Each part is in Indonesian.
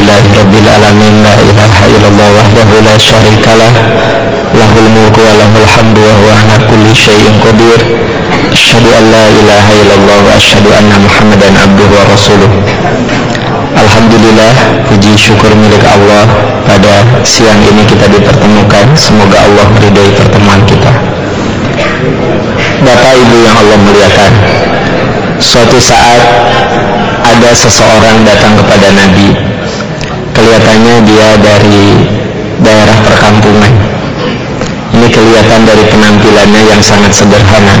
لله رب العالمين لا إله إلا الله وحده لا شريك له له الملك وله الحمد وهو على كل شيء قدير أشهد أن لا إله إلا الله وأشهد أن Alhamdulillah puji syukur milik Allah pada siang ini kita dipertemukan. Semoga Allah meridai pertemuan kita. Bapak Ibu yang Allah muliakan suatu saat ada seseorang datang kepada Nabi kelihatannya dia dari daerah perkampungan. Ini kelihatan dari penampilannya yang sangat sederhana.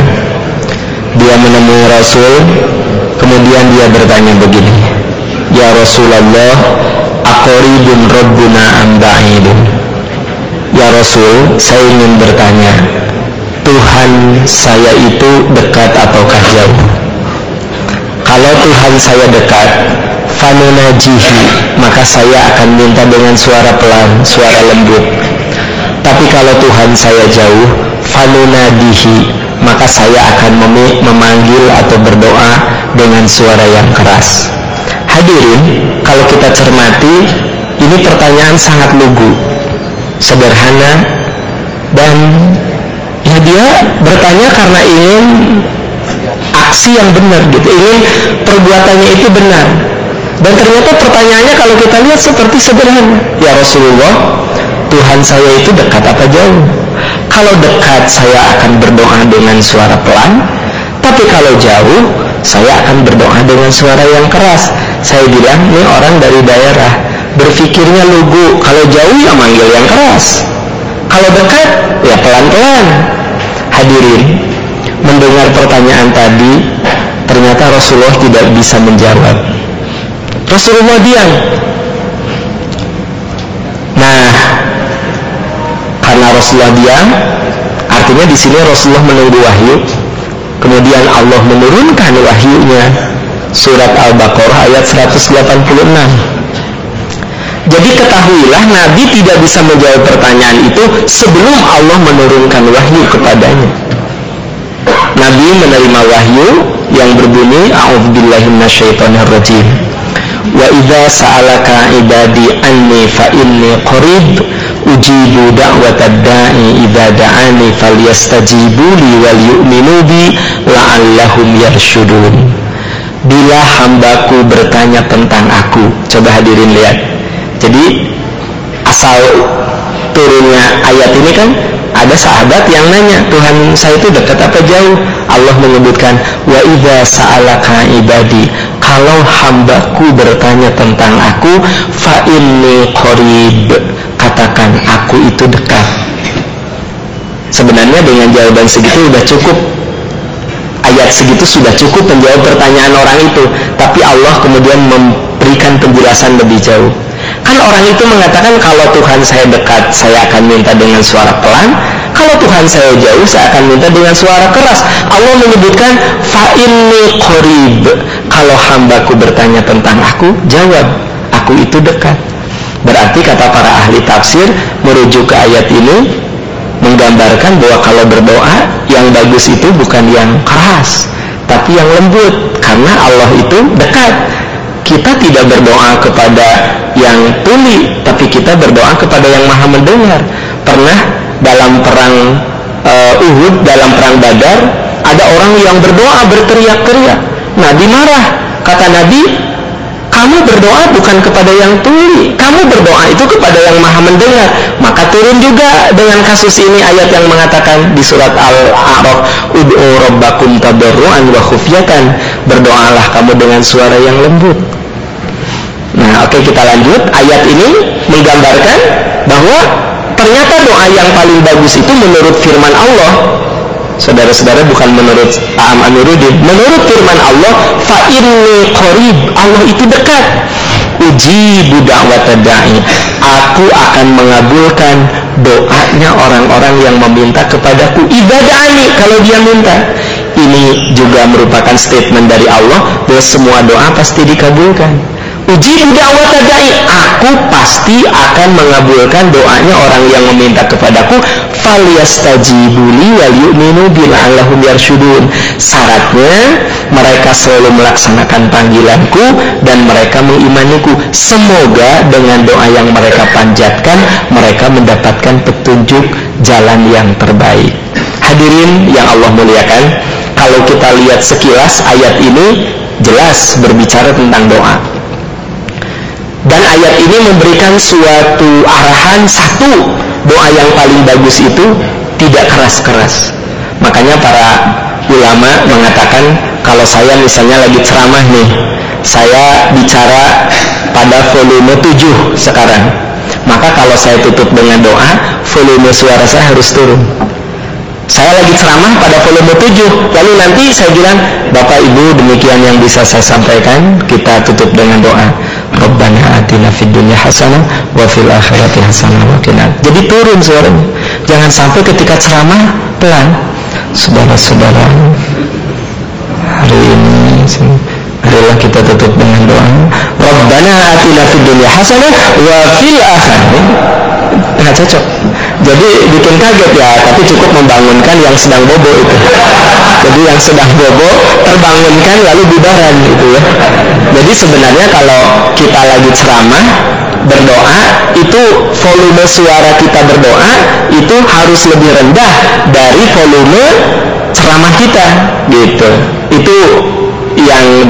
Dia menemui Rasul kemudian dia bertanya begini Ya Rasulullah Akoribun Rabbuna Amba'idun Ya Rasul saya ingin bertanya Tuhan saya itu dekat ataukah jauh? Kalau Tuhan saya dekat fanunajihi maka saya akan minta dengan suara pelan suara lembut. Tapi kalau Tuhan saya jauh fanunadihi maka saya akan memanggil atau berdoa dengan suara yang keras. Hadirin kalau kita cermati ini pertanyaan sangat lugu sederhana dan ya dia bertanya karena ingin aksi yang benar gitu ingin perbuatannya itu benar dan ternyata pertanyaannya kalau kita lihat seperti sederhana. Ya Rasulullah Tuhan saya itu dekat apa jauh? Kalau dekat saya akan berdoa dengan suara pelan. Tapi kalau jauh saya akan berdoa dengan suara yang keras. Saya bilang ini orang dari daerah. Berpikirnya lugu. Kalau jauh ya manggil yang keras. Kalau dekat ya pelan-pelan. Hadirin mendengar pertanyaan tadi ternyata Rasulullah tidak bisa menjawab Rasulullah diam. Nah karena Rasulullah diam artinya di sini Rasulullah menunggu wahyu. Kemudian Allah menurunkan wahyunya. Surat Al-Baqarah ayat 186 jadi ketahuilah Nabi tidak bisa menjawab pertanyaan itu sebelum Allah menurunkan wahyu kepadanya. Nabi menerima wahyu yang berbunyi A'udzubillahi minasyaitonirrajim. Wa idza sa'alaka ibadi anni fa inni qarib ujibu da'watad da'i idza da'ani falyastajibu li wal yu'minu bi la'allahum yarshudun. Bila hambaku bertanya tentang aku, coba hadirin lihat. Jadi asal turunnya ayat ini kan ada sahabat yang nanya Tuhan saya itu dekat apa jauh Allah menyebutkan wa idza sa'alaka ibadi kalau hambaku bertanya tentang aku fa inni qarib katakan aku itu dekat. Sebenarnya dengan jawaban segitu sudah cukup. Ayat segitu sudah cukup menjawab pertanyaan orang itu. Tapi Allah kemudian memberikan penjelasan lebih jauh Kan orang itu mengatakan kalau Tuhan saya dekat, saya akan minta dengan suara pelan. Kalau Tuhan saya jauh, saya akan minta dengan suara keras. Allah menyebutkan fa inni qarib. Kalau hambaku bertanya tentang aku, jawab, aku itu dekat. Berarti kata para ahli tafsir merujuk ke ayat ini menggambarkan bahwa kalau berdoa yang bagus itu bukan yang keras, tapi yang lembut karena Allah itu dekat kita tidak berdoa kepada yang tuli tapi kita berdoa kepada yang maha mendengar. Pernah dalam perang uh, Uhud dalam perang Badar ada orang yang berdoa berteriak-teriak. Nabi marah. Kata Nabi kamu berdoa bukan kepada yang tuli. Kamu berdoa itu kepada yang maha mendengar. Maka turun juga dengan kasus ini ayat yang mengatakan di surat Al-A'raf ud'u rabbakum tadarruan wa khufyatan. Berdoalah kamu dengan suara yang lembut. Nah oke okay, kita lanjut. Ayat ini menggambarkan bahwa ternyata doa yang paling bagus itu menurut firman Allah saudara-saudara bukan menurut Aam Amiruddin menurut firman Allah fa inni Allah itu dekat. Uji budak watadai aku akan mengabulkan doanya orang-orang yang meminta kepadaku. Ibadani kalau dia minta. Ini juga merupakan statement dari Allah bahwa semua doa pasti dikabulkan. Uji budak dai. Aku pasti akan mengabulkan doanya orang yang meminta kepadaku falyastajibu li wal yu'minu bil allahum yarsyudun syaratnya mereka selalu melaksanakan panggilanku dan mereka mengimaniku. Semoga dengan doa yang mereka panjatkan mereka mendapatkan petunjuk jalan yang terbaik. Hadirin yang Allah muliakan kalau kita lihat sekilas ayat ini jelas berbicara tentang doa. Dan ayat ini memberikan suatu arahan satu doa yang paling bagus itu tidak keras-keras. Makanya para ulama mengatakan kalau saya misalnya lagi ceramah nih saya bicara pada volume 7 sekarang. Maka kalau saya tutup dengan doa volume suara saya harus turun. Saya lagi ceramah pada volume 7 lalu nanti saya bilang Bapak Ibu demikian yang bisa saya sampaikan kita tutup dengan doa Rabbana atina fid dunya hasanah wa fil akhirati hasanah wa qina jadi turun suaranya. Jangan sampai ketika ceramah pelan. Saudara-saudara hari ini marilah kita tutup dengan doa. Rabbana atina fid dunya hasanah wa fil akhirati nggak cocok. Jadi bikin kaget ya tapi cukup membangunkan yang sedang bobo itu. Jadi yang sedang bobo terbangunkan lalu bubaran gitu ya. Jadi sebenarnya kalau kita lagi ceramah berdoa itu volume suara kita berdoa itu harus lebih rendah dari volume ceramah kita gitu. Itu yang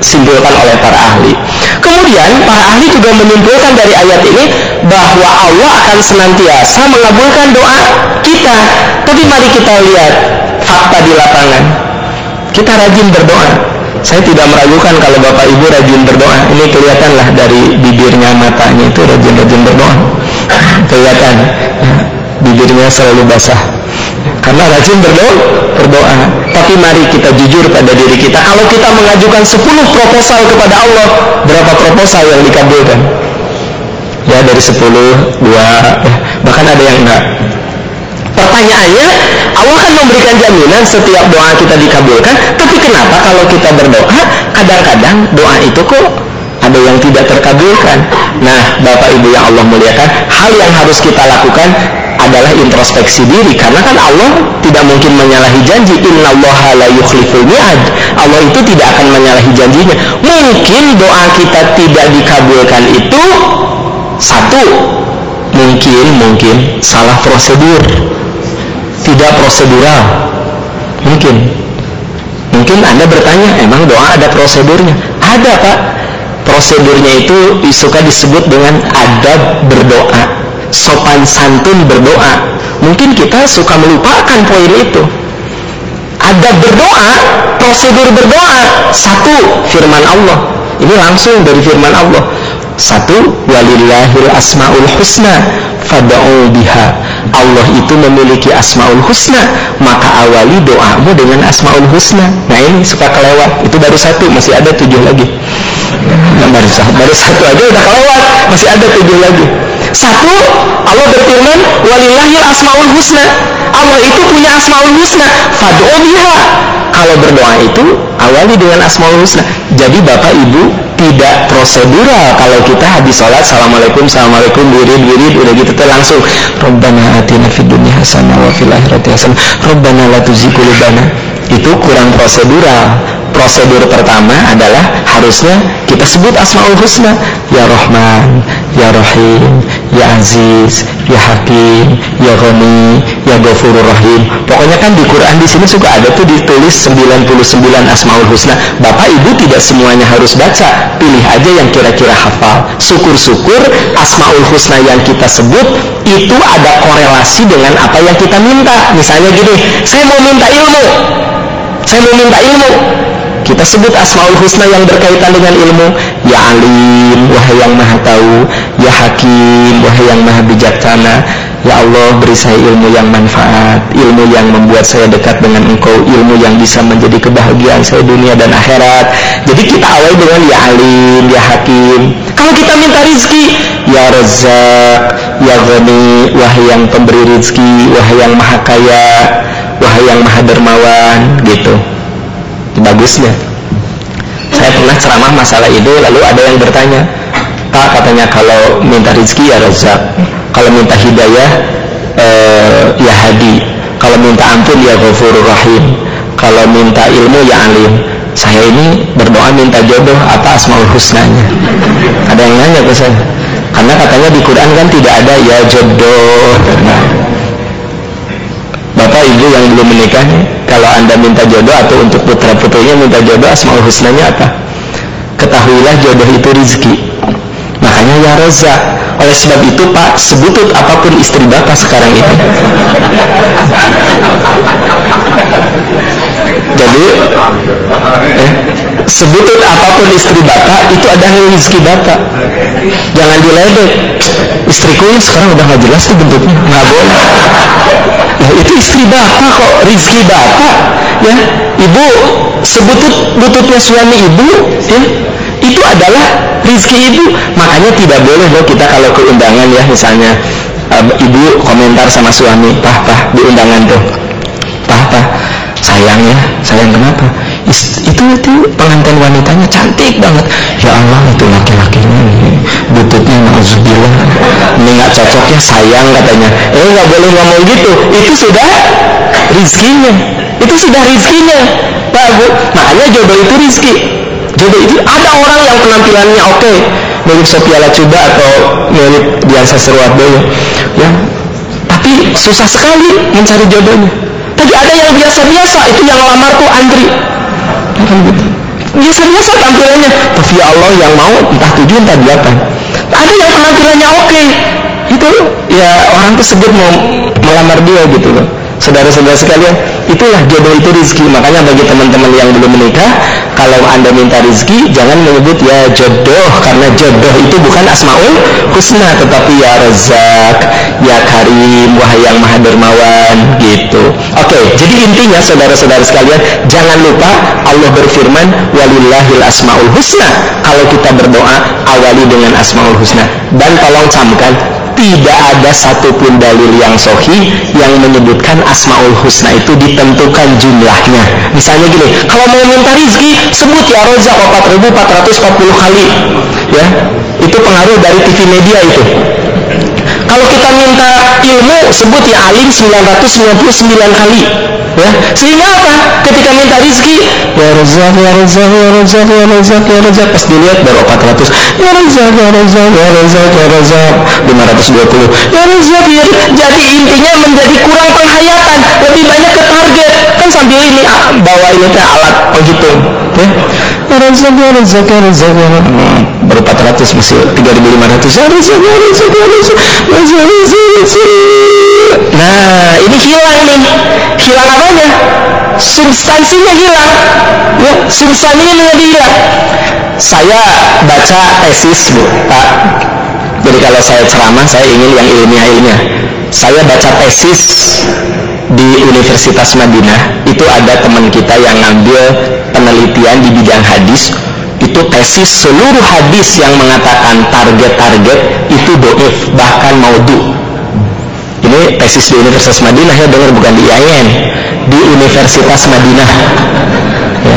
disimpulkan oleh para ahli kemudian para ahli juga menyimpulkan dari ayat ini bahwa Allah akan senantiasa mengabulkan doa kita. Tapi mari kita lihat fakta di lapangan. Kita rajin berdoa. Saya tidak meragukan kalau Bapak Ibu rajin berdoa. Ini kelihatanlah dari bibirnya, matanya itu rajin-rajin berdoa. Kelihatan. Ya, bibirnya selalu basah. Karena rajin berdoa, berdoa. Tapi mari kita jujur pada diri kita. Kalau kita mengajukan 10 proposal kepada Allah, berapa proposal yang dikabulkan? ya dari 10 dua eh, bahkan ada yang enggak pertanyaannya Allah kan memberikan jaminan setiap doa kita dikabulkan tapi kenapa kalau kita berdoa kadang-kadang doa itu kok ada yang tidak terkabulkan nah Bapak Ibu yang Allah muliakan hal yang harus kita lakukan adalah introspeksi diri karena kan Allah tidak mungkin menyalahi janji innallaha la Allah itu tidak akan menyalahi janjinya mungkin doa kita tidak dikabulkan itu satu, mungkin mungkin salah prosedur. Tidak prosedural. Mungkin. Mungkin Anda bertanya, emang doa ada prosedurnya? Ada, Pak. Prosedurnya itu suka disebut dengan adab berdoa. Sopan santun berdoa. Mungkin kita suka melupakan poin itu. Adab berdoa, prosedur berdoa. Satu, firman Allah. Ini langsung dari firman Allah satu, walillahil asmaul husna fad'u biha. Allah itu memiliki asmaul husna, maka awali doamu dengan asmaul husna. Nah ini suka kelewat. Itu baru satu, masih ada tujuh lagi. Nah, baru, baru satu aja udah kelewat, masih ada tujuh lagi. Satu, Allah berfirman, walillahil asmaul husna. Allah itu punya asmaul husna, fad'u biha. Kalau berdoa itu awali dengan asmaul husna. Jadi Bapak Ibu tidak prosedural. Kalau kita habis sholat assalamualaikum assalamualaikum wirid wirid udah gitu tuh langsung Rabbana atina fid dunya hasanah wa fil akhirati hasanah. Rabbana la tuzigh itu kurang prosedural. Prosedur pertama adalah harusnya kita sebut asmaul husna. Ya Rahman ya Rahim ya Aziz ya Hakim ya Ghani ya Ghafurur Rahim. Pokoknya kan di Quran di sini suka ada tuh ditulis 99 asmaul husna. Bapak Ibu tidak semuanya harus baca. Pilih aja yang kira-kira hafal. Syukur-syukur asmaul husna yang kita sebut itu ada korelasi dengan apa yang kita minta. Misalnya gini saya mau minta ilmu. Saya mau minta ilmu kita sebut asmaul husna yang berkaitan dengan ilmu. Ya alim wahai yang maha tahu. Ya hakim wahai yang maha bijaksana. Ya Allah beri saya ilmu yang manfaat. Ilmu yang membuat saya dekat dengan engkau. Ilmu yang bisa menjadi kebahagiaan saya dunia dan akhirat. Jadi kita awali dengan ya alim ya hakim. Kalau kita minta rizki ya razak ya ghani wahai yang pemberi rizki wahai yang maha kaya wahai yang maha dermawan gitu bagusnya. Saya pernah ceramah masalah itu lalu ada yang bertanya Pak katanya kalau minta rezeki ya rezak kalau minta hidayah uh, ya hadi kalau minta ampun ya ghafurur rahim kalau minta ilmu ya alim. Saya ini berdoa minta jodoh apa asmaul husnanya. Ada yang nanya ke saya karena katanya di Quran kan tidak ada ya jodoh yang belum menikah kalau anda minta jodoh atau untuk putra putrinya minta jodoh asmaul husnanya apa? Ketahuilah jodoh itu rizki. Makanya ya Roza oleh sebab itu Pak sebutut apa pun istri Bapak sekarang ini jadi eh, sebutut apa pun istri Bapak itu adalah rizki Bapak. Jangan diledek. Istriku ini sekarang udah gak jelas tuh bentuknya. Nggak boleh. Ya itu istri Bapak kok. Rizki Bapak ya. Ibu sebutut bututnya suami ibu ya. Itu adalah rizki ibu. Makanya tidak boleh loh kita kalau ke undangan ya misalnya uh, ibu komentar sama suami. Pah pah di undangan tuh. Pah pah sayang ya sayang kenapa? Itu itu pengantin wanitanya cantik banget. Ya Allah itu laki-lakinya bututnya nauzubillah ini nggak cocok ya sayang katanya. Eh nggak boleh ngomong gitu. Itu sudah rizkinya. Itu sudah rizkinya. Pak Bu makanya jodoh itu rizki. Jodoh itu ada orang yang penampilannya oke. Okay, mirip Sophia Lacuba atau mirip Dian Sastrowardoyo. Ya tapi susah sekali mencari jodohnya ada yang biasa-biasa itu yang lamar tuh Andri. Biasa-biasa tampilannya. Tapi ya Allah yang mau entah tujuh entah delapan. Ada yang penampilannya oke. Okay. itu ya orang tersebut mau melamar dia gitu loh saudara-saudara sekalian itulah jodoh itu rizki makanya bagi teman-teman yang belum menikah kalau anda minta rizki jangan menyebut ya jodoh karena jodoh itu bukan asmaul husna tetapi ya rezak ya karim wahai yang maha dermawan gitu. Oke jadi intinya saudara-saudara sekalian jangan lupa Allah berfirman walillahil asmaul husna. Kalau kita berdoa awali dengan asmaul husna. Dan tolong camkan tidak ada satupun dalil yang sohi yang menyebutkan asmaul husna itu ditentukan jumlahnya. Misalnya gini kalau mau minta rizki sebut ya rozak 4440 kali ya. Itu pengaruh dari TV media itu kalau kita minta ilmu sebut ya alim 999 kali ya. Sehingga apa? Ketika minta rizki ya rezak ya rezak ya rezak ya rezak ya rezak pas dilihat baru 400 ya rezak ya rezak ya rezak ya rezak 520 ya rezak ya jadi intinya menjadi kurang penghayatan lebih banyak ke target. Kan sambil ini ah, bawa ini teh alat penghitung ya ya ya ya rezak ya hmm, baru 400 masih 3500 ya ya rezak ya rezak ya rezak nah ini hilang nih hilang apanya substansinya hilang ya substansinya menjadi hilang saya baca tesis bu pak jadi kalau saya ceramah saya ingin yang ilmiah-ilmiah saya baca tesis di Universitas Madinah itu ada teman kita yang ngambil penelitian di bidang hadis. Itu tesis seluruh hadis yang mengatakan target-target itu doif bahkan maudhu ini tesis di Universitas Madinah ya dengar bukan di IAIN di Universitas Madinah. Ya.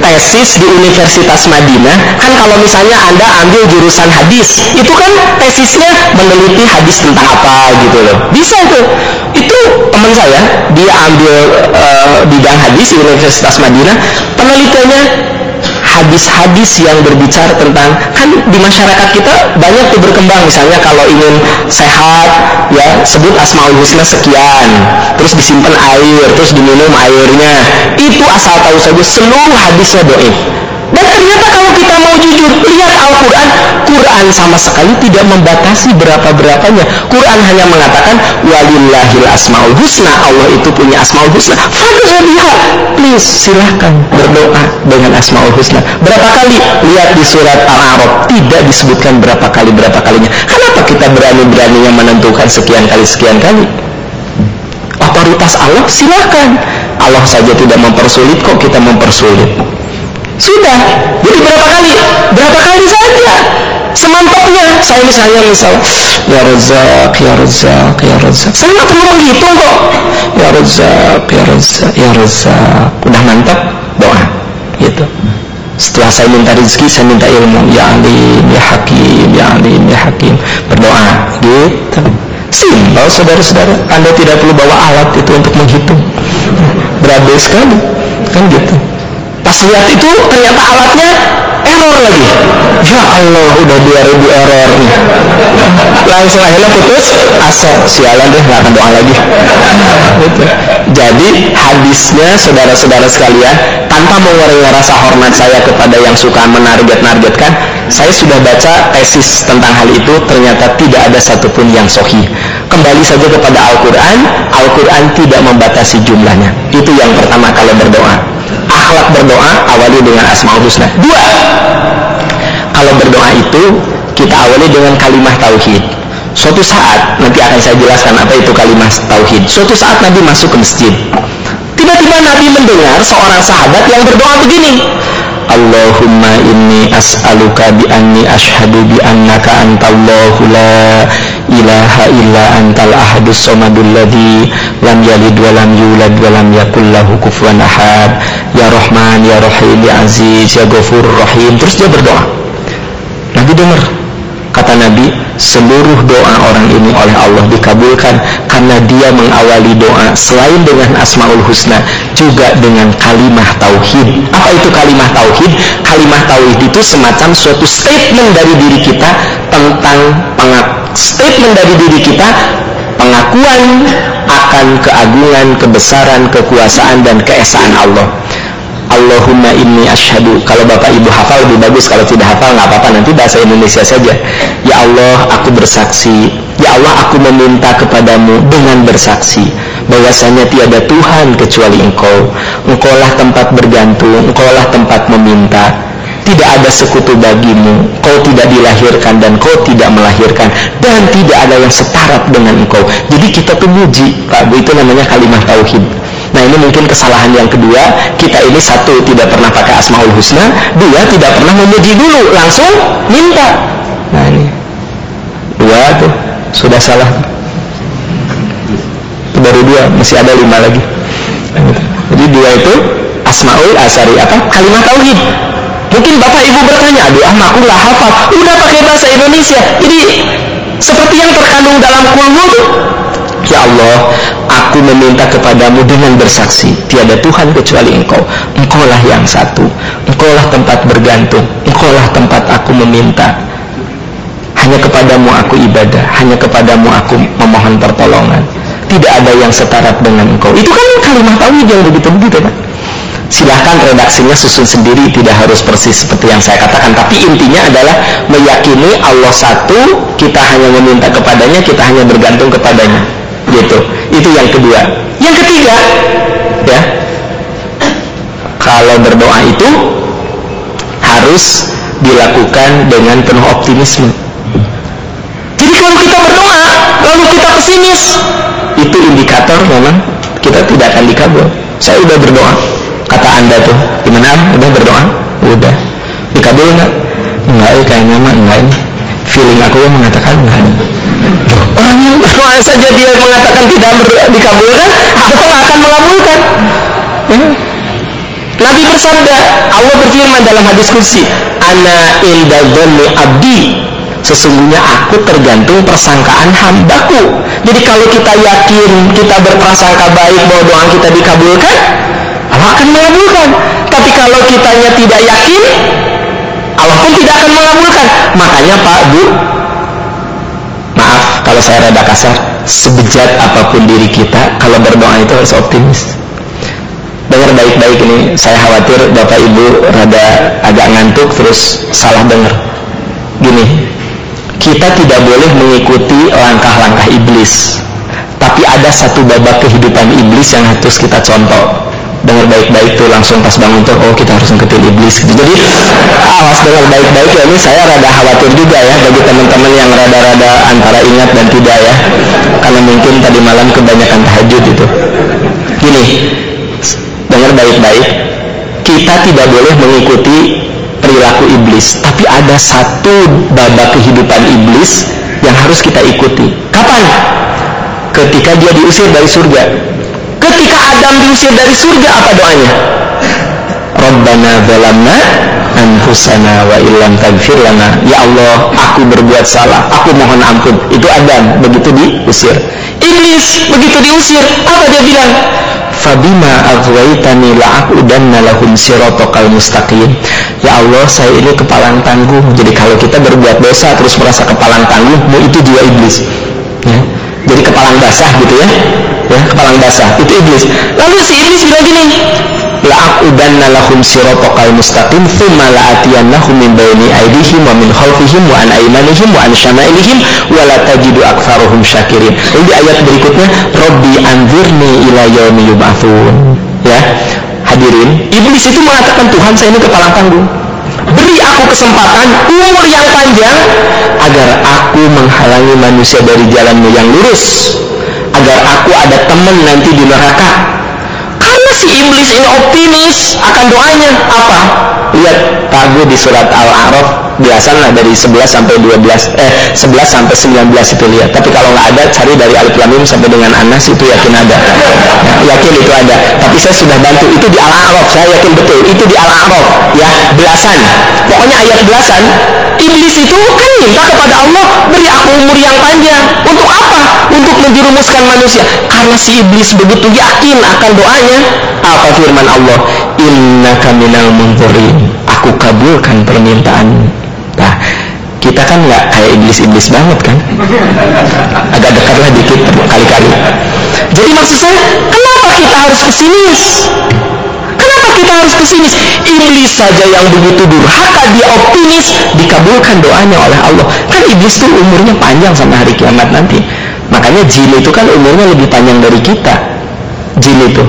tesis di Universitas Madinah kan kalau misalnya anda ambil jurusan hadis itu kan tesisnya meneliti hadis tentang apa gitu loh. Bisa itu. Itu teman saya dia ambil uh, bidang hadis di Universitas Madinah penelitiannya hadis-hadis yang berbicara tentang kan di masyarakat kita banyak tuh berkembang. Misalnya kalau ingin sehat ya sebut asmaul husna sekian terus disimpan air terus diminum airnya. Itu asal tahu saja seluruh hadisnya doa dan ternyata kalau kita mau jujur, lihat Al-Quran, Quran sama sekali tidak membatasi berapa-berapanya. Quran hanya mengatakan, walillahil asma'ul husna, Allah itu punya asma'ul husna. Fadhaliha, please silahkan berdoa dengan asma'ul husna. Berapa kali? Lihat di surat Al-A'raf, tidak disebutkan berapa kali, berapa kalinya. Kenapa kita berani-beraninya menentukan sekian kali, sekian kali? Otoritas Allah silahkan. Allah saja tidak mempersulit kok kita mempersulit. Sudah. Jadi berapa kali? Berapa kali saja. Semantapnya. Saya misalnya misal, Ya Razak, Ya Razak, Ya Razak. Saya nggak perlu menghitung kok. Ya Razak, Ya Razak, Ya Razak. Udah mantap, doa. Gitu. Setelah saya minta rezeki, saya minta ilmu. Ya Alim, Ya Hakim, Ya Alim, Ya Hakim. Berdoa. Gitu. Simpel saudara-saudara. Anda tidak perlu bawa alat itu untuk menghitung. Berabe sekali. Kan gitu. Pas lihat itu ternyata alatnya error lagi. Ya Allah, udah 2000 error nih. Langsung akhirnya putus asa. Sialan deh, nggak akan doa lagi. Gitu. Jadi hadisnya saudara-saudara sekalian, tanpa mengurangi rasa hormat saya kepada yang suka menarget-nargetkan, saya sudah baca tesis tentang hal itu, ternyata tidak ada satupun yang sohi. Kembali saja kepada Al-Quran, Al-Quran tidak membatasi jumlahnya. Itu yang pertama kalau berdoa akhlak berdoa awali dengan asmaul husna dua kalau berdoa itu kita awali dengan kalimat tauhid. Suatu saat nanti akan saya jelaskan apa itu kalimat tauhid. Suatu saat Nabi masuk ke masjid. Tiba-tiba Nabi mendengar seorang sahabat yang berdoa begini Allahumma inni as'aluka bi anni ashhadu bi annaka antallahu la ilaha illa antal ahadus samadul ladzi lam yalid wa lam yulad wa lam yakul lahu ahad. Ya rahman ya rahim ya aziz ya ghafur rahim. Terus dia berdoa. Nabi dengar kata Nabi seluruh doa orang ini oleh Allah dikabulkan karena dia mengawali doa selain dengan asmaul husna juga dengan kalimah tauhid. Apa itu kalimah tauhid? Kalimah tauhid itu semacam suatu statement dari diri kita tentang pengak statement dari diri kita pengakuan akan keagungan, kebesaran, kekuasaan dan keesaan Allah Allahumma inni ashadu. Kalau bapak ibu hafal lebih bagus. Kalau tidak hafal nggak apa-apa. Nanti bahasa Indonesia saja. Ya Allah aku bersaksi. Ya Allah aku meminta kepadamu dengan bersaksi bahwasanya tiada Tuhan kecuali engkau. Engkaulah tempat bergantung engkaulah tempat meminta. Tidak ada sekutu bagimu. Kau tidak dilahirkan dan kau tidak melahirkan. Dan tidak ada yang setarat dengan engkau. Jadi kita tuh muji Pak Bu itu namanya kalimat tauhid Nah ini mungkin kesalahan yang kedua. Kita ini satu tidak pernah pakai Asmaul Husna. Dua tidak pernah memuji dulu Langsung minta. Nah ini. Dua tuh. Sudah salah. Itu baru dua Masih ada lima lagi. Jadi dua itu Asmaul Asari Apa? Kalimat Tauhid. Mungkin bapak ibu bertanya Aduh ah aku lah hafal. Udah pakai bahasa Indonesia. Jadi seperti yang terkandung dalam kulmu tuh Ya Allah, aku meminta kepadamu dengan bersaksi, tiada Tuhan kecuali engkau. Engkaulah yang satu. Engkaulah tempat bergantung. Engkaulah tempat aku meminta. Hanya kepadamu aku ibadah. Hanya kepadamu aku memohon pertolongan. Tidak ada yang setarat dengan engkau. Itu kan kalimat tauhid yang begitu begitu kan? Silahkan redaksinya susun sendiri Tidak harus persis seperti yang saya katakan Tapi intinya adalah meyakini Allah satu Kita hanya meminta kepadanya Kita hanya bergantung kepadanya gitu. Itu yang kedua. Yang ketiga ya kalau berdoa itu harus dilakukan dengan penuh optimisme. Jadi kalau kita berdoa lalu kita pesimis itu indikator memang kita tidak akan dikabul. Saya udah berdoa kata anda tuh gimana? Udah berdoa? Udah. Dikabul nggak? Enggak ya kayaknya mah enggak ini feeling aku yang mengatakan enggak orang yang berdoa saja dia mengatakan tidak dikabulkan Allah akan mengabulkan. Ya. Nabi bersabda Allah berfirman dalam hadis kursi ana inda abdi. Sesungguhnya aku tergantung persangkaan hambaku. Jadi kalau kita yakin kita berprasangka baik bahwa doa kita dikabulkan Allah akan mengabulkan. Tapi kalau kitanya tidak yakin Allah pun tidak akan mengabulkan. Makanya Pak Bu maaf kalau saya rada kasar. Sebejat apa pun diri kita kalau berdoa itu harus optimis. Dengar baik-baik ini saya khawatir bapak ibu rada agak ngantuk terus salah dengar. Gini kita tidak boleh mengikuti langkah-langkah iblis. Tapi ada satu babak kehidupan iblis yang harus kita contoh dengar baik-baik tuh langsung pas bangun tuh oh kita harus ngikutin iblis gitu. Jadi awas dengar baik-baik ya. Ini saya rada khawatir juga ya bagi teman-teman yang rada-rada antara ingat dan tidak ya. Karena mungkin tadi malam kebanyakan tahajud itu. Gini dengar baik-baik. Kita tidak boleh mengikuti perilaku iblis. Tapi ada satu babak kehidupan iblis yang harus kita ikuti. Kapan? Ketika dia diusir dari surga Ketika Adam diusir dari surga apa doanya? Rabbana zalamna anfusana wa illam tagfir lana. Ya Allah aku berbuat salah. Aku mohon ampun. Itu Adam. Begitu diusir. Iblis begitu diusir apa dia bilang? Fabima aghwaytani la'aqudanna lahum siratal mustaqim. Ya Allah saya ini kepalang tangguh. Jadi kalau kita berbuat dosa terus merasa kepalang tangguh itu jiwa iblis jadi kepalang basah gitu ya. Ya kepalang basah. Itu iblis. Lalu si iblis bilang gini la'aqudanna lahum siratal mustaqim thumma la'atiyannahum min bayni aydihim wa min khalfihim wa an aymanihim wa an syama'ilihim wa la tajidu aktsaruhum syakirin. Ini ayat berikutnya rabbi anzirni ila ya hadirin iblis itu mengatakan Tuhan saya ini kepala tanggung beri aku kesempatan umur yang panjang agar aku menghalangi manusia dari jalanmu yang lurus. Agar aku ada teman nanti di neraka. Si iblis ini optimis akan doanya. Apa? Lihat Tagu di surat Al-A'raf biasalah dari 11 sampai 12 eh 11 sampai 19 itu lihat. Tapi kalau nggak ada cari dari Alif Lam sampai dengan Anas itu yakin ada. Ya, yakin itu ada. Tapi saya sudah bantu itu di Al-A'raf. Saya yakin betul itu di Al-A'raf ya belasan. Pokoknya ayat belasan iblis itu kan minta kepada Allah beri aku umur yang panjang untuk apa? untuk menjerumuskan manusia karena si iblis begitu yakin akan doanya apa firman Allah inna kaminal munzirin aku kabulkan permintaan nah kita kan nggak kayak iblis-iblis banget kan agak dekatlah dikit kali-kali jadi maksud saya kenapa kita harus pesimis Kenapa kita harus pesimis? Iblis saja yang begitu durhaka, dia optimis, dikabulkan doanya oleh Allah. Kan iblis tuh umurnya panjang sampai hari kiamat nanti. Makanya jin itu kan umurnya lebih panjang dari kita. Jin itu.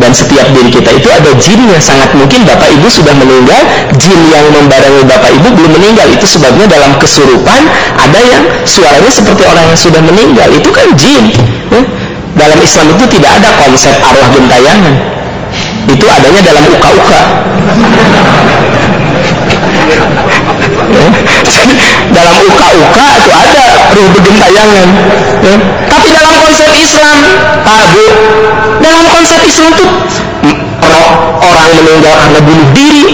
Dan setiap diri kita itu ada jinnya. Sangat mungkin Bapak Ibu sudah meninggal, jin yang membarengi Bapak Ibu belum meninggal. Itu sebabnya dalam kesurupan ada yang suaranya seperti orang yang sudah meninggal. Itu kan jin. Ya? Dalam Islam itu tidak ada konsep arwah gentayangan itu adanya dalam uka-uka ya. Dalam uka-uka itu ada ruh begentayangan ya. tapi dalam konsep Islam Pak Bu dalam konsep Islam itu orang meninggal karena bunuh diri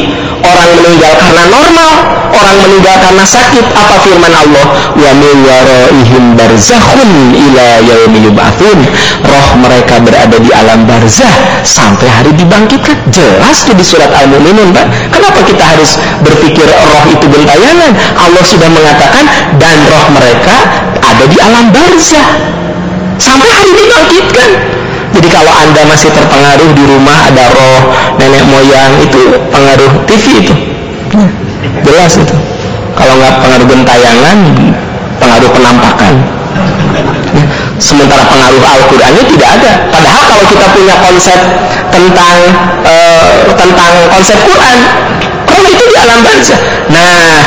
orang meninggal karena normal orang meninggal karena sakit apa firman Allah? Wa min waraihim barzakhun ila yaumi yub'atsun roh mereka berada di alam barzah sampai hari dibangkitkan. Jelas di surat al-mu'minun Pak. Kenapa kita harus berpikir roh itu gentayangan Allah sudah mengatakan dan roh mereka ada di alam barzah sampai hari dibangkitkan jadi kalau anda masih terpengaruh di rumah ada roh nenek moyang itu pengaruh TV itu. Jelas itu. Kalau nggak pengaruh gentayangan pengaruh penampakan. Sementara pengaruh Al-Quran itu tidak ada. Padahal kalau kita punya konsep tentang uh, tentang konsep Quran roh itu di alam barzah. Nah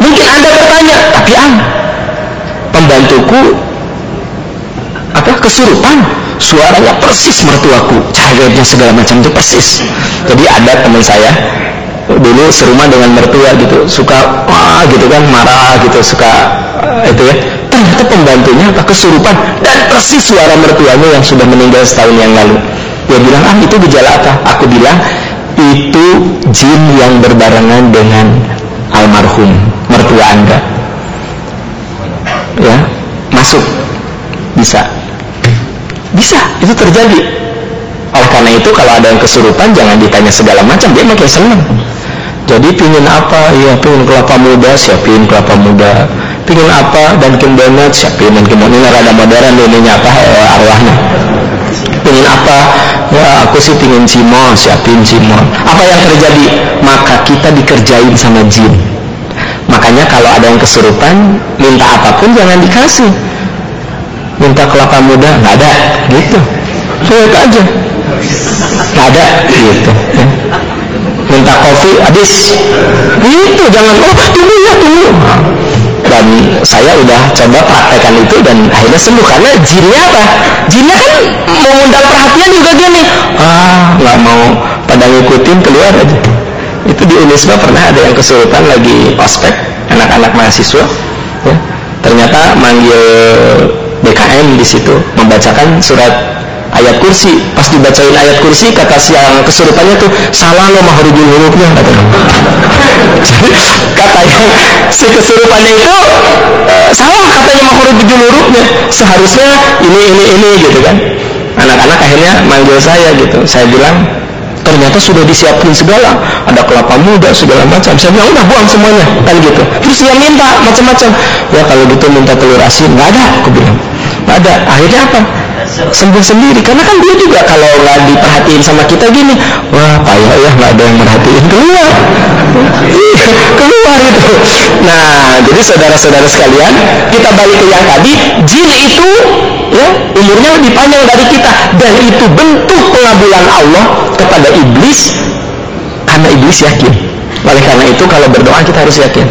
mungkin anda bertanya tapi an pembantuku apa kesurupan. Suaranya persis mertuaku. Cahayanya segala macam itu persis. Jadi ada teman saya dulu serumah dengan mertua gitu. Suka wah gitu kan marah gitu suka uh, itu ya. Ternyata pembantunya apa kesurupan. Dan persis suara mertuanya yang sudah meninggal setahun yang lalu. Dia bilang ah itu gejala apa? Aku bilang itu jin yang berbarengan dengan almarhum mertua anda. Ya masuk. Bisa bisa. Itu terjadi. Oleh karena itu kalau ada yang kesurupan jangan ditanya segala macam dia makin senang jadi pingin apa? Ya pingin kelapa muda siapin kelapa muda. Pingin apa? Dan Donat siapin. Dan Donat. Ini rada modern ini nyapa eh, arwahnya. Pingin apa? Ya aku sih pingin cimol siapin cimol apa yang terjadi? Maka kita dikerjain sama jin. Makanya kalau ada yang kesurupan minta apa pun jangan dikasih minta kelapa muda nggak ada. Gitu. Cuek aja. Nggak ada. Gitu. Minta kopi habis. Itu jangan. Oh tunggu ya tunggu. Dan saya udah coba praktekkan itu dan akhirnya sembuh. Karena jinnya apa? Jinnya kan mengundang perhatian juga gini ah nggak mau. Pada ngikutin keluar aja. Itu di Unisba pernah ada yang kesulitan lagi ospek anak-anak mahasiswa. Ya. ternyata manggil BKM di situ membacakan surat ayat kursi. Pas dibacain ayat kursi kata si yang kesurupannya tuh salah lo mahurujul hurufnya kata katanya si kesurupannya itu uh, salah katanya mahurujul hurufnya seharusnya ini ini ini gitu kan. Anak-anak akhirnya manggil saya gitu. Saya bilang ternyata sudah disiapin segala. Ada kelapa muda segala macam. Saya bilang udah buang semuanya. Kan gitu. Terus dia minta macam-macam. Ya kalau gitu minta telur asin. Nggak ada aku bilang. Nggak ada. Akhirnya apa sembuh sendiri karena kan dia juga kalau nggak diperhatiin sama kita gini wah payah ya nggak ada yang merhatiin. Keluar. Keluar itu nah jadi saudara-saudara sekalian kita balik ke yang tadi jin itu ya umurnya lebih panjang dari kita. Dan itu bentuk pengabulan Allah kepada iblis. Karena iblis yakin. Oleh karena itu kalau berdoa kita harus yakin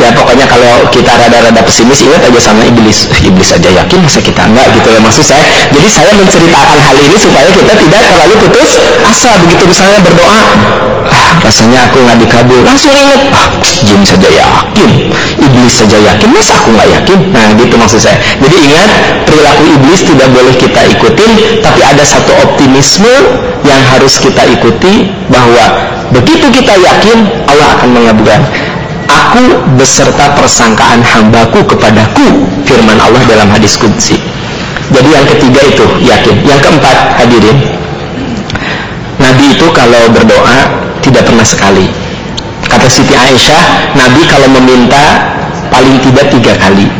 ya pokoknya kalau kita rada-rada pesimis ingat aja sama iblis. Iblis aja yakin masa kita enggak gitu ya maksud saya. Jadi saya menceritakan hal ini supaya kita tidak terlalu putus asa begitu misalnya berdoa. Ah, rasanya aku nggak dikabul. Langsung ingat ah, jin saja yakin iblis saja yakin masa aku nggak yakin? Nah gitu maksud saya. Jadi ingat perilaku iblis tidak boleh kita ikutin tapi ada satu optimisme yang harus kita ikuti bahwa begitu kita yakin Allah akan mengabulkan aku beserta persangkaan hambaku kepadaku firman Allah dalam hadis kudsi jadi yang ketiga itu yakin. Yang keempat hadirin. Nabi itu kalau berdoa tidak pernah sekali. Kata Siti Aisyah Nabi kalau meminta paling tidak tiga kali.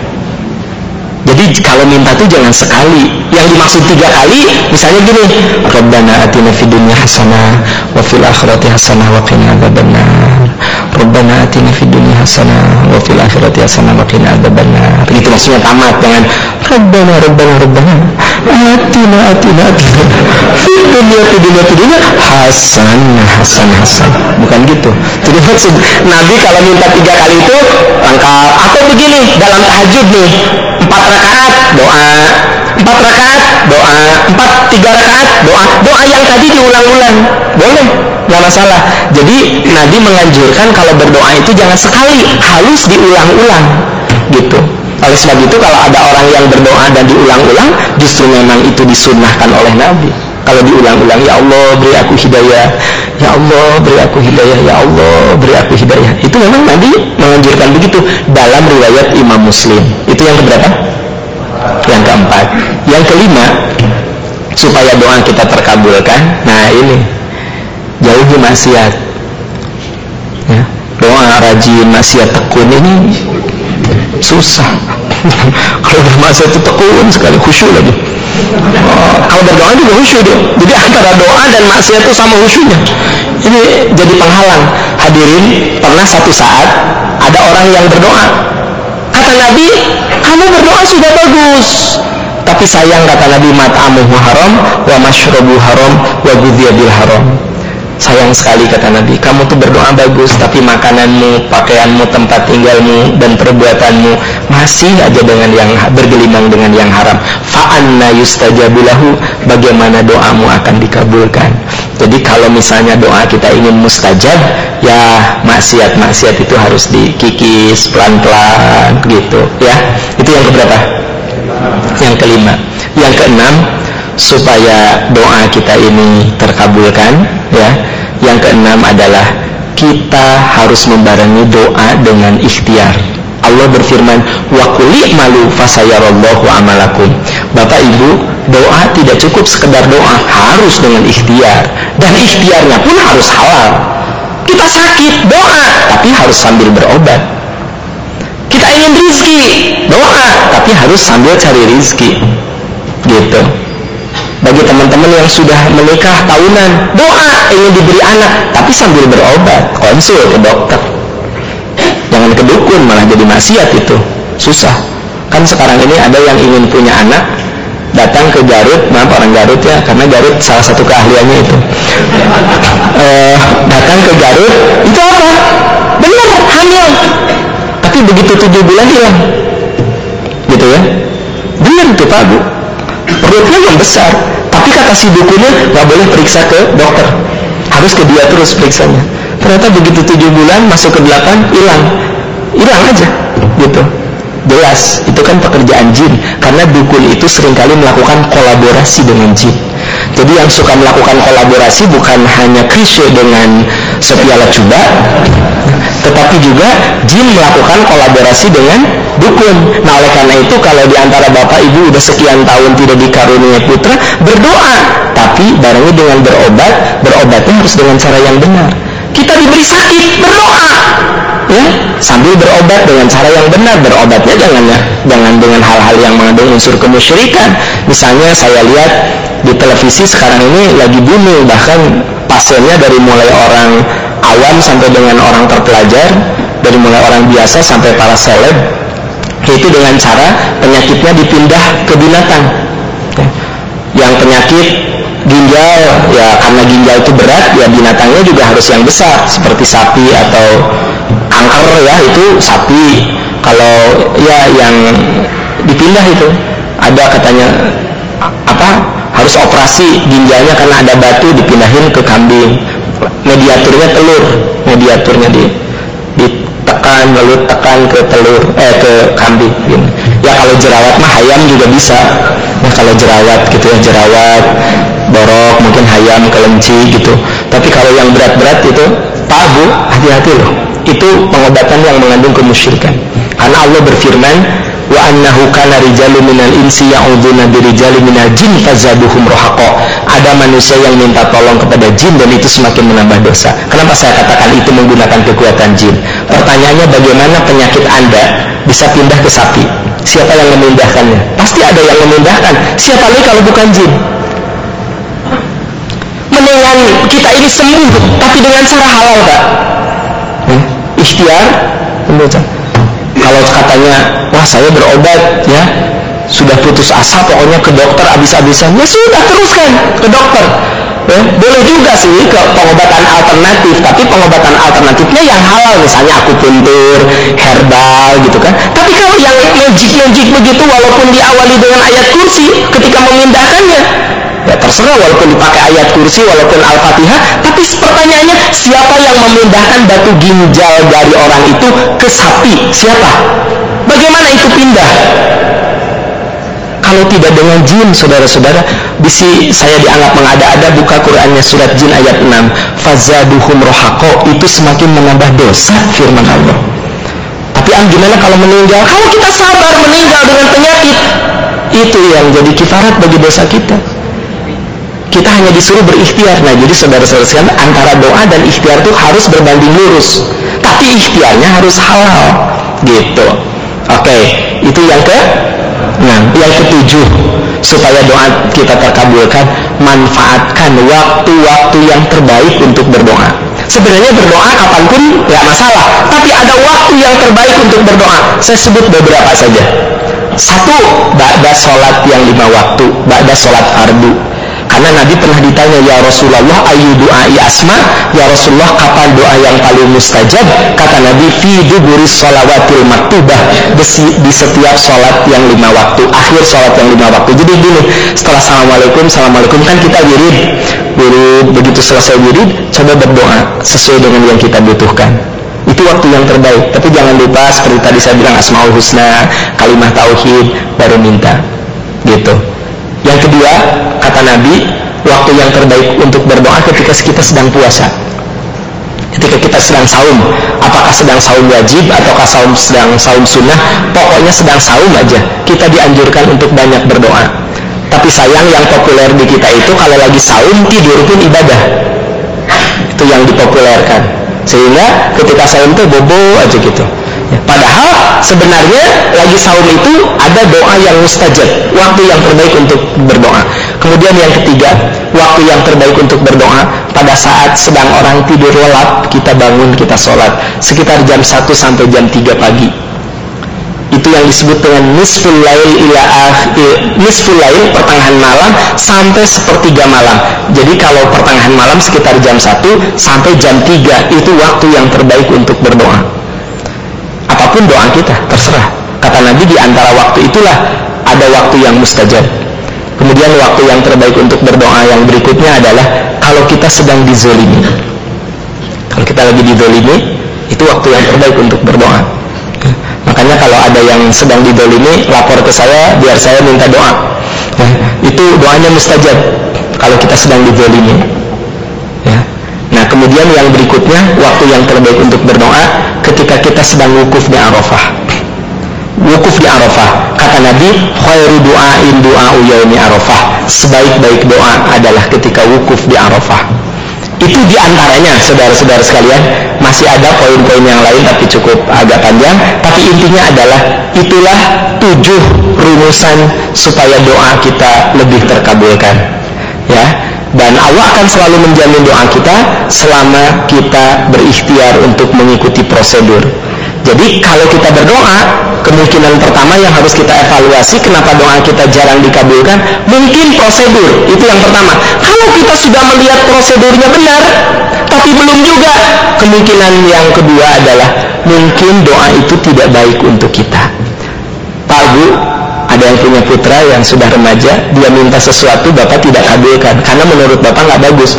Jadi kalau minta tuh jangan sekali. Yang dimaksud tiga kali, misalnya gini, Rabbana atina fid dunya hasanah wa fil akhirati hasanah wa qina. Rabbana atina fid dunya hasanah wa fil akhirati hasanah wa qina adzabannar. Itu maksudnya tamat dengan Rabbana Rabbana Rabbana atina atina atina fid dunya fid dunya fid dunya hasanah hasanah hasanah. Bukan gitu. Jadi maksud Nabi kalau minta tiga kali itu lengkap atau begini dalam tahajud nih empat rakaat doa empat rakaat doa empat tiga rakaat doa doa yang tadi diulang-ulang. Boleh nggak masalah. Jadi Nabi menganjurkan kalau berdoa itu jangan sekali halus diulang-ulang gitu. Oleh sebab itu kalau ada orang yang berdoa dan diulang-ulang justru memang itu disunnahkan oleh Nabi. Kalau diulang-ulang ya Allah beri aku hidayah. Ya Allah beri aku hidayah. Ya Allah beri aku hidayah. Itu memang Nabi menganjurkan begitu dalam riwayat Imam Muslim. Itu yang keberapa? Yang keempat. Yang kelima supaya doa kita terkabulkan. Nah ini. Jauhi maksiat. Ya. Doa rajin maksiat tekun ini susah. Kalau bermaksiat itu tekun sekali khusyuk lagi. Oh, kalau berdoa juga khusyuk dia. Jadi antara doa dan maksiat itu sama khusyuknya. Ini jadi penghalang. Hadirin pernah satu saat ada orang yang berdoa kata Nabi kamu berdoa sudah bagus. Tapi sayang kata Nabi mat'amuhu haram wa mashrabu haram wa bil haram. Sayang sekali kata Nabi kamu tuh berdoa bagus tapi makananmu pakaianmu tempat tinggalmu dan perbuatanmu masih aja dengan yang bergelimang dengan yang haram. Fa'anna yustajabulahu bagaimana doamu akan dikabulkan jadi kalau misalnya doa kita ingin mustajab ya maksiat-maksiat itu harus dikikis pelan-pelan gitu ya. Itu yang keberapa? Yang kelima. Yang keenam supaya doa kita ini terkabulkan ya. Yang keenam adalah kita harus membarengi doa dengan ikhtiar Allah berfirman wa quli malu fasayarallahu amalakum. Bapak Ibu doa tidak cukup sekedar doa harus dengan ikhtiar. Dan ikhtiarnya pun harus halal. Kita sakit doa tapi harus sambil berobat. Kita ingin rizki doa tapi harus sambil cari rizki. Gitu. Bagi teman-teman yang sudah menikah tahunan doa ingin diberi anak tapi sambil berobat konsul ke dokter jangan ke dukun malah jadi maksiat itu. Susah. Kan sekarang ini ada yang ingin punya anak datang ke Garut maaf orang Garut ya karena Garut salah satu keahliannya itu. Uh, datang ke Garut itu apa? Benar hamil. Tapi begitu tujuh bulan hilang. Gitu ya. Benar itu Pak Bu. Perutnya yang besar tapi kata si dukunya nggak boleh periksa ke dokter. Harus ke dia terus periksanya ternyata begitu tujuh bulan masuk ke delapan hilang. Hilang aja gitu. Jelas itu kan pekerjaan jin. Karena dukun itu sering kali melakukan kolaborasi dengan jin. Jadi yang suka melakukan kolaborasi bukan hanya krisye dengan sepiala cuba tetapi juga jin melakukan kolaborasi dengan dukun. Nah oleh karena itu kalau di antara bapak ibu udah sekian tahun tidak dikaruniai putra berdoa. Tapi barengi dengan berobat berobatnya harus dengan cara yang benar kita diberi sakit berdoa. Ya sambil berobat dengan cara yang benar. Berobatnya jangan ya jangan dengan hal-hal yang mengandung unsur kemusyrikan. Misalnya saya lihat di televisi sekarang ini lagi booming. Bahkan pasiennya dari mulai orang awam sampai dengan orang terpelajar dari mulai orang biasa sampai para seleb yaitu dengan cara penyakitnya dipindah ke binatang. Ya. yang penyakit ginjal ya karena ginjal itu berat ya binatangnya juga harus yang besar seperti sapi atau angker ya itu sapi. Kalau ya yang dipindah itu ada katanya apa harus operasi ginjalnya karena ada batu dipindahin ke kambing. Mediaturnya telur mediaturnya di ditekan lalu tekan ke telur eh ke kambing ya kalau jerawat mah ayam juga bisa. Nah kalau jerawat gitu ya jerawat borok mungkin hayam kelenci gitu. Tapi kalau yang berat-berat itu Pak Bu hati-hati loh. Itu pengobatan yang mengandung kemusyrikan. Karena Allah berfirman wa annahu kana rijalun minal insi ya'udzuuna birijalin minal jin fazaduhum rohaqo. Ada manusia yang minta tolong kepada jin dan itu semakin menambah dosa. Kenapa saya katakan itu menggunakan kekuatan jin? Pertanyaannya bagaimana penyakit anda bisa pindah ke sapi? Siapa yang memindahkannya? Pasti ada yang memindahkan. Siapa lagi kalau bukan jin? Mendingan kita ini sembuh tapi dengan cara halal Pak. Hmm? ikhtiar kalau katanya wah saya berobat ya. Sudah putus asa pokoknya ke dokter abis-abisan. Ya sudah teruskan ke dokter. Ya, boleh juga sih ke pengobatan alternatif tapi pengobatan alternatifnya yang halal. Misalnya akupuntur herbal gitu kan. Tapi kalau yang magic-magic begitu walaupun diawali dengan ayat kursi ketika memindahkannya ya terserah walaupun dipakai ayat kursi walaupun al-fatihah tapi pertanyaannya siapa yang memindahkan batu ginjal dari orang itu ke sapi? Siapa? Bagaimana itu pindah? Kalau tidak dengan jin saudara-saudara bisi saya dianggap mengada-ada buka Qurannya surat jin ayat 6 fazaduhum rohako itu semakin menambah dosa firman Allah. Tapi am gimana kalau meninggal? Kalau kita sabar meninggal dengan penyakit itu yang jadi kifarat bagi dosa kita kita hanya disuruh berikhtiar. Nah jadi saudara-saudara sekalian antara doa dan ikhtiar itu harus berbanding lurus. Tapi ikhtiarnya harus halal. Gitu. Oke itu yang ke nah yang ketujuh supaya doa kita terkabulkan manfaatkan waktu-waktu yang terbaik untuk berdoa. Sebenarnya berdoa kapan pun nggak masalah tapi ada waktu yang terbaik untuk berdoa. Saya sebut beberapa saja. Satu ba'da sholat yang lima waktu ba'da sholat fardu karena Nabi pernah ditanya, Ya Rasulullah, ayu doa asma? Ya Rasulullah, kapan doa yang paling mustajab? Kata Nabi, fi duburi sholawatil maktubah. Di setiap sholat yang lima waktu. Akhir sholat yang lima waktu. Jadi gini, setelah Assalamualaikum, Assalamualaikum, kan kita wirid. Wirid, begitu selesai wirid, coba berdoa sesuai dengan yang kita butuhkan itu waktu yang terbaik tapi jangan lupa seperti tadi saya bilang asmaul husna kalimah tauhid baru minta gitu yang kedua, kata Nabi, waktu yang terbaik untuk berdoa ketika kita sedang puasa. Ketika kita sedang saum, apakah sedang saum wajib ataukah saum sedang saum sunnah, pokoknya sedang saum aja. Kita dianjurkan untuk banyak berdoa. Tapi sayang yang populer di kita itu kalau lagi saum tidur pun ibadah. Itu yang dipopulerkan. Sehingga ketika saum itu bobo aja gitu. Padahal sebenarnya lagi saum itu ada doa yang mustajab, waktu yang terbaik untuk berdoa. Kemudian yang ketiga, waktu yang terbaik untuk berdoa pada saat sedang orang tidur lelap, kita bangun, kita sholat sekitar jam 1 sampai jam 3 pagi. Itu yang disebut dengan nisful lail ila nisful lail pertengahan malam sampai sepertiga malam. Jadi kalau pertengahan malam sekitar jam 1 sampai jam 3 itu waktu yang terbaik untuk berdoa apa pun doa kita terserah. Kata Nabi di antara waktu itulah ada waktu yang mustajab. Kemudian waktu yang terbaik untuk berdoa yang berikutnya adalah kalau kita sedang dizolimi. Kalau kita lagi dizolimi itu waktu yang terbaik untuk berdoa. Maka makanya kalau ada yang sedang didolimi lapor ke saya biar saya minta doa. Itu doanya mustajab kalau kita sedang didolimi ya. nah kemudian yang berikutnya waktu yang terbaik untuk berdoa ketika kita sedang wukuf di Arafah. Wukuf di Arafah. Kata Nabi khairu du'ain du'a'u yaumi Arafah. Sebaik-baik doa adalah ketika wukuf di Arafah. Itu di antaranya saudara-saudara sekalian. Masih ada poin-poin yang lain tapi cukup agak panjang. Tapi intinya adalah itulah tujuh rumusan supaya doa kita lebih terkabulkan. Ya dan Allah akan selalu menjamin doa kita selama kita berikhtiar untuk mengikuti prosedur jadi kalau kita berdoa, kemungkinan pertama yang harus kita evaluasi kenapa doa kita jarang dikabulkan, mungkin prosedur. Itu yang pertama. Kalau kita sudah melihat prosedurnya benar, tapi belum juga, kemungkinan yang kedua adalah mungkin doa itu tidak baik untuk kita. Pak Bu, ada yang punya putra yang sudah remaja, dia minta sesuatu, Bapak tidak kabulkan. Karena menurut Bapak nggak bagus.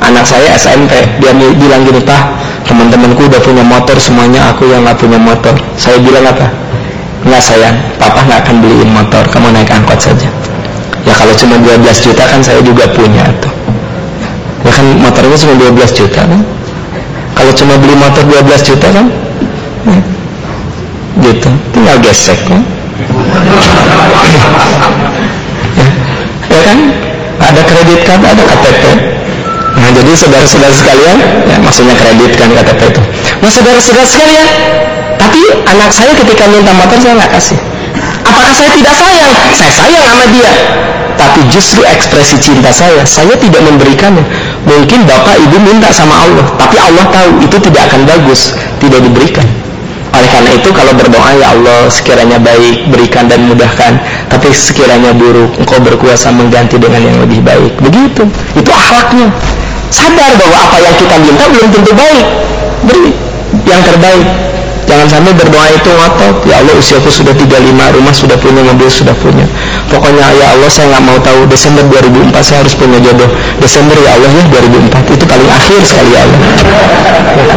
Anak saya SMP, dia bilang gini, Pak, teman-temanku udah punya motor semuanya aku yang nggak punya motor. Saya bilang apa? Nggak sayang. Papa nggak akan beliin motor. Kamu naik angkot saja. Ya kalau cuma 12 juta kan saya juga punya tuh. Ya kan motornya cuma 12 juta kan? Kalau cuma beli motor 12 juta kan? Gitu. Tinggal gesek kan ya, kan ada kredit card ada KTP Nah jadi saudara-saudara sekalian, ya, maksudnya kredit kan KTP itu. Nah saudara-saudara sekalian, tapi anak saya ketika minta motor saya nggak kasih. Apakah saya tidak sayang? Saya sayang sama dia. Tapi justru ekspresi cinta saya, saya tidak memberikannya. Mungkin bapak ibu minta sama Allah, tapi Allah tahu itu tidak akan bagus, tidak diberikan. Oleh karena itu kalau berdoa ya Allah sekiranya baik berikan dan mudahkan. Tapi sekiranya buruk engkau berkuasa mengganti dengan yang lebih baik. Begitu, itu akhlaknya. Sadar bahwa apa yang kita minta belum tentu baik. Beri yang terbaik jangan sampai berdoa itu ngotot. Ya Allah usiaku sudah 35 rumah sudah punya mobil sudah punya. Pokoknya ya Allah saya nggak mau tahu Desember 2004 saya harus punya jodoh. Desember ya Allah ya 2004 itu paling akhir sekali ya Allah. Ya,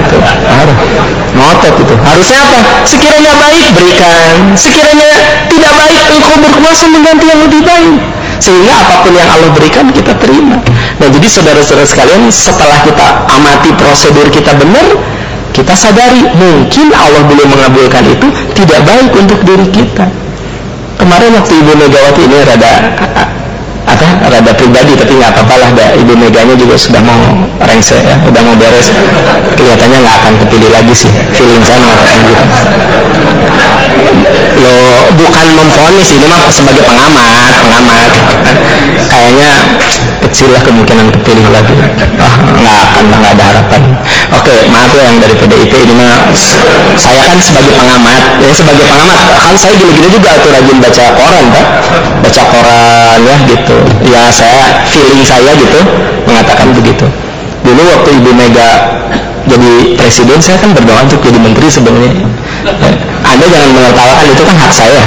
ngotot itu. Harusnya apa? Sekiranya baik berikan. Sekiranya tidak baik engkau berkuasa mengganti yang lebih baik. Sehingga apa pun yang Allah berikan kita terima. Nah jadi saudara-saudara sekalian setelah kita amati prosedur kita benar kita sadari mungkin Allah belum mengabulkan itu tidak baik untuk diri kita. Kemarin waktu Ibu Megawati ini rada apa? Rada pribadi tapi nggak apa-apa lah ibu meganya juga sudah mau rengse ya. Udah mau beres. Kelihatannya nggak akan kepilih lagi sih feeling saya gitu lo bukan memfonis ini mah sebagai pengamat pengamat. Kayaknya kecil lah kemungkinan kepilih lagi. Ah nggak akan nggak ada harapan. Oke maaf ya yang dari PDIP ini mah saya kan sebagai pengamat ya sebagai pengamat. Kan saya gini-gini juga tuh rajin baca koran pak. Baca koran ya gitu ya saya feeling saya gitu mengatakan begitu. Dulu waktu Ibu Mega jadi presiden saya kan berdoa untuk jadi menteri sebenarnya. Ya, anda jangan menertawakan itu kan hak saya.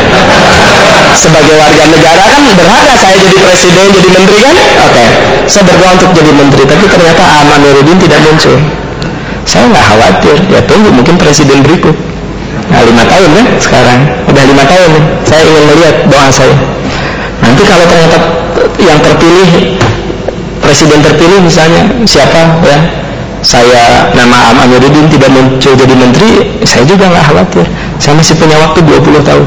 Sebagai warga negara kan berhak saya jadi presiden jadi menteri kan? Oke okay. saya berdoa untuk jadi menteri tapi ternyata Ahmad Nurudin tidak muncul. Saya nggak khawatir. Ya tunggu mungkin presiden berikut. Nah lima tahun kan sekarang. Udah lima tahun saya ingin melihat doa saya nanti kalau ternyata yang terpilih presiden terpilih misalnya siapa ya? Saya nama Am Amiruddin tidak muncul jadi menteri saya juga nggak khawatir. Saya masih punya waktu 20 tahun.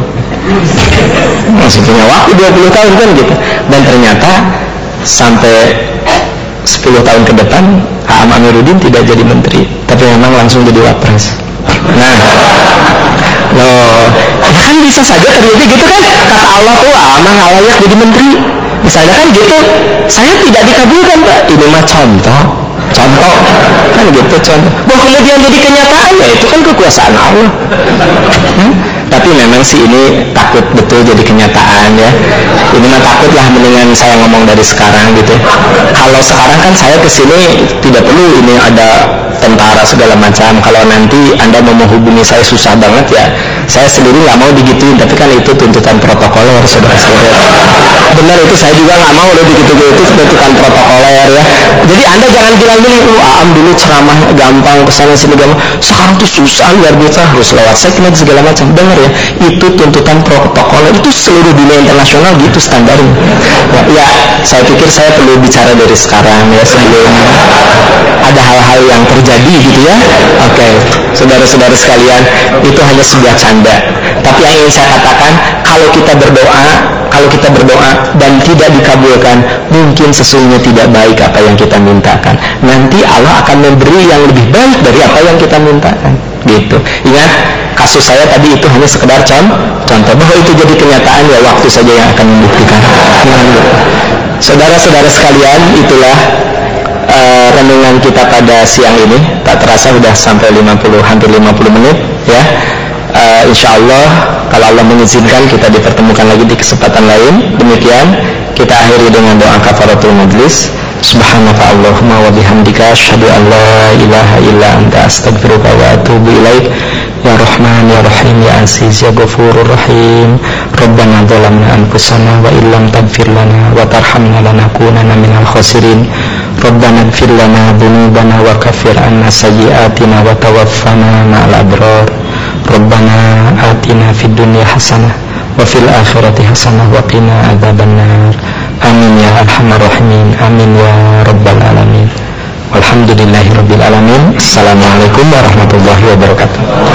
Masih punya waktu 20 tahun kan gitu. Dan ternyata sampai 10 tahun ke depan Am Amiruddin tidak jadi menteri tapi memang langsung jadi wapres. Nah loh ya kan bisa saja terjadi gitu kan? Kata Allah tuh amang layak jadi menteri. Misalnya kan gitu. Saya tidak dikabulkan pak. Ini mah contoh. Contoh. Kan gitu contoh. Bahwa kemudian jadi kenyataan ya itu kan kekuasaan Allah. Hmm? Tapi memang sih ini takut betul jadi kenyataan ya. Ini mah takut lah mendingan saya ngomong dari sekarang gitu. Kalau sekarang kan saya ke sini tidak perlu ini ada tentara segala macam. Kalau nanti anda mau menghubungi saya susah banget ya. Saya sendiri nggak mau digituin tapi kan itu tuntutan protokoler saudara-saudara. Benar itu saya juga nggak mau loh begitu-begitu seperti kan protokoler ya. Jadi anda jangan bilang gini oh am dulu ceramah gampang ke sana sini gampang. Sekarang tuh susah luar biasa harus lewat segmen segala macam. Dengar ya itu tuntutan protokoler itu seluruh dunia internasional gitu standarnya. Ya, ya saya pikir saya perlu bicara dari sekarang ya sebelum ada hal-hal yang terjadi gitu ya. Oke okay. saudara-saudara sekalian itu hanya sebuah canda. Tapi yang ingin saya katakan kalau kita berdoa kalau kita berdoa dan tidak dikabulkan mungkin sesungguhnya tidak baik apa yang kita mintakan. Nanti Allah akan memberi yang lebih baik dari apa yang kita mintakan gitu. Ingat kasus saya tadi itu hanya sekedar contoh. Bahwa itu jadi kenyataan ya waktu saja yang akan membuktikan. Saudara-saudara sekalian itulah uh, renungan kita pada siang ini. Tak terasa sudah sampai 50 hampir 50 menit ya. Uh, insya Allah kalau Allah mengizinkan kita dipertemukan lagi di kesempatan lain. Demikian kita akhiri dengan doa kafaratul majlis Subhanaka Allahumma wa bihamdika asyhadu an la ilaha illa anta astaghfiruka wa atubu ilaik. Ya Rahman ya Rahim ya Aziz ya Ghafurur Rahim. Rabbana dhalamna anfusana wa illam taghfir lana wa tarhamna lanakunanna minal khasirin. Rabbana ighfir lana dhunubana wa kaffir anna sayyi'atina wa tawaffana ma'al abrar. Rabbana atina fid dunya hasanah wa fil akhirati hasanah wa qina adzabannar Amin ya arhamar rahimin. Amin ya rabbal alamin. Walhamdulillahi rabbil alamin. Assalamualaikum warahmatullahi wabarakatuh.